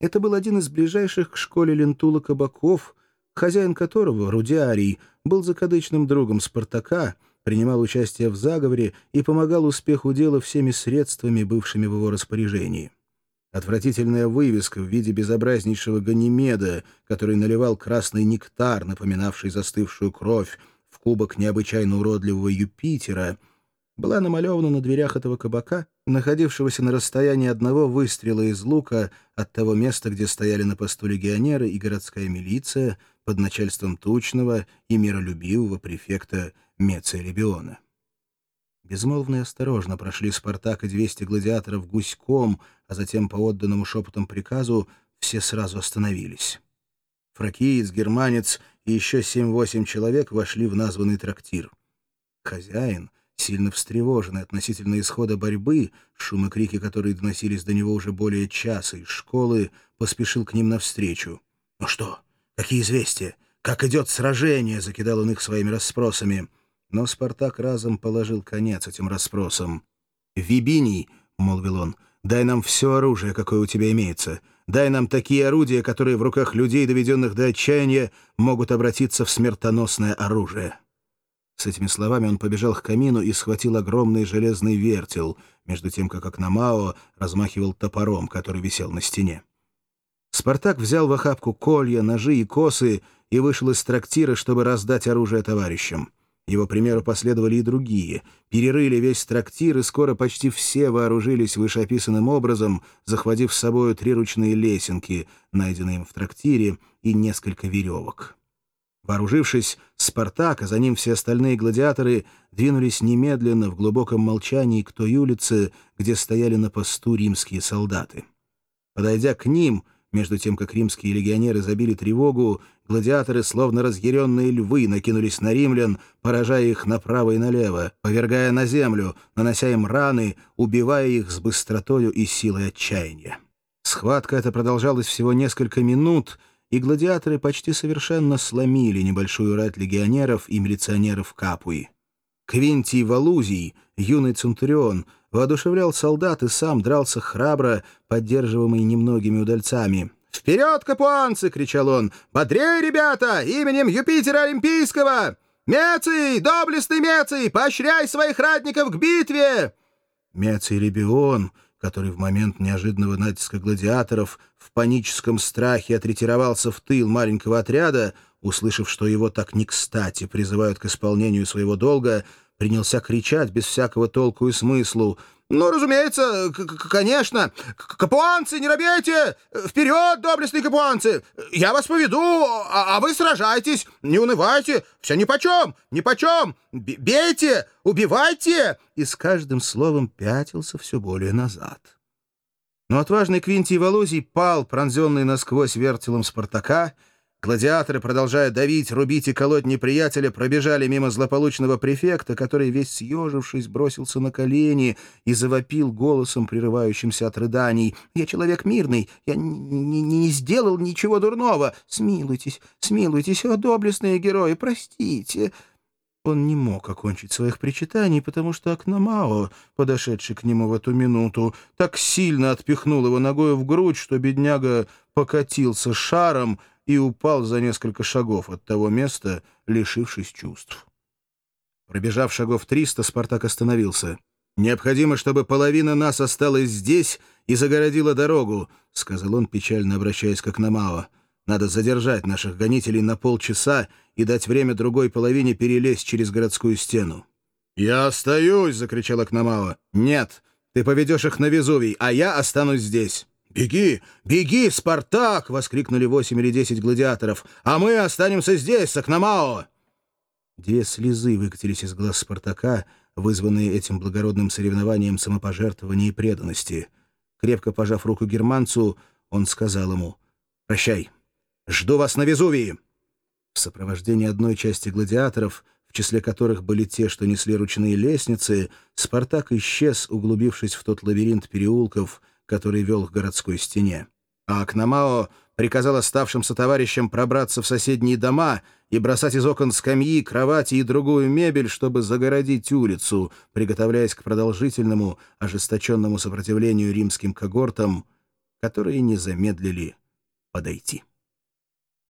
Это был один из ближайших к школе Лентула кабаков, хозяин которого, Рудиарий, был закадычным другом Спартака, принимал участие в заговоре и помогал успеху дела всеми средствами, бывшими в его распоряжении. Отвратительная вывеска в виде безобразнейшего Ганимеда, который наливал красный нектар, напоминавший застывшую кровь, в кубок необычайно уродливого Юпитера, была намалевана на дверях этого кабака, находившегося на расстоянии одного выстрела из лука от того места, где стояли на посту легионеры и городская милиция под начальством тучного и миролюбивого префекта Меция Лебиона. Безмолвно и осторожно прошли Спартак и 200 гладиаторов гуськом, а затем по отданному шепотом приказу все сразу остановились. Фракиец, германец и еще 7-8 человек вошли в названный трактир. Хозяин, сильно встревоженный относительно исхода борьбы, шум и крики, которые доносились до него уже более часа из школы, поспешил к ним навстречу. «Ну что? Какие известия? Как идет сражение?» — закидал он их своими расспросами. Но Спартак разом положил конец этим расспросам. «Вибиний», — молвил он, — «дай нам все оружие, какое у тебя имеется. Дай нам такие орудия, которые в руках людей, доведенных до отчаяния, могут обратиться в смертоносное оружие». С этими словами он побежал к камину и схватил огромный железный вертел, между тем, как Акномао размахивал топором, который висел на стене. Спартак взял в охапку колья, ножи и косы и вышел из трактира, чтобы раздать оружие товарищам. Его примеру последовали и другие. Перерыли весь трактир, и скоро почти все вооружились вышеописанным образом, захватив с собой три ручные лесенки, найденные им в трактире, и несколько веревок. Вооружившись, Спартак, а за ним все остальные гладиаторы двинулись немедленно в глубоком молчании к той улице, где стояли на посту римские солдаты. Подойдя к ним, между тем, как римские легионеры забили тревогу, гладиаторы, словно разъяренные львы, накинулись на римлян, поражая их направо и налево, повергая на землю, нанося им раны, убивая их с быстротою и силой отчаяния. Схватка эта продолжалась всего несколько минут, и гладиаторы почти совершенно сломили небольшую рать легионеров и милиционеров Капуи. Квинтий Валузий, юный центурион, воодушевлял солдат и сам дрался храбро, поддерживаемый немногими удальцами. «Вперед, капуанцы!» — кричал он. «Бодрей, ребята! Именем Юпитера Олимпийского! Меций, доблестный Меций, поощряй своих ратников к битве!» Меций Лебион, который в момент неожиданного натиска гладиаторов в паническом страхе отретировался в тыл маленького отряда, услышав, что его так не кстати призывают к исполнению своего долга, принялся кричать без всякого толку и смыслу. «Ну, разумеется, конечно! Капуанцы, не робейте! Вперед, доблестные капуанцы! Я вас поведу, а, а вы сражайтесь! Не унывайте! Все нипочем! Нипочем! Бейте! Убивайте!» И с каждым словом пятился все более назад. Но отважный Квинтий Волозий пал, пронзенный насквозь вертелом Спартака, Гладиаторы, продолжая давить, рубить и колоть неприятеля, пробежали мимо злополучного префекта, который, весь съежившись, бросился на колени и завопил голосом, прерывающимся от рыданий. «Я человек мирный, я не, сделал ничего дурного. Смилуйтесь, смилуйтесь, о, доблестные герои, простите!» Он не мог окончить своих причитаний, потому что Акномао, подошедший к нему в эту минуту, так сильно отпихнул его ногой в грудь, что бедняга покатился шаром, и упал за несколько шагов от того места, лишившись чувств. Пробежав шагов триста, Спартак остановился. «Необходимо, чтобы половина нас осталась здесь и загородила дорогу», — сказал он, печально обращаясь к Акномао. «Надо задержать наших гонителей на полчаса и дать время другой половине перелезть через городскую стену». «Я остаюсь!» — закричал Акномао. «Нет, ты поведешь их на Везувий, а я останусь здесь». «Беги! Беги, Спартак!» — воскликнули восемь или десять гладиаторов. «А мы останемся здесь, с Акномао!» Две слезы выкатились из глаз Спартака, вызванные этим благородным соревнованием самопожертвования и преданности. Крепко пожав руку германцу, он сказал ему «Прощай! Жду вас на Везувии!» В сопровождении одной части гладиаторов, в числе которых были те, что несли ручные лестницы, Спартак исчез, углубившись в тот лабиринт переулков — который вел к городской стене. А Акномао приказал оставшимся товарищам пробраться в соседние дома и бросать из окон скамьи, кровати и другую мебель, чтобы загородить улицу, приготовляясь к продолжительному, ожесточенному сопротивлению римским когортам, которые не замедлили подойти.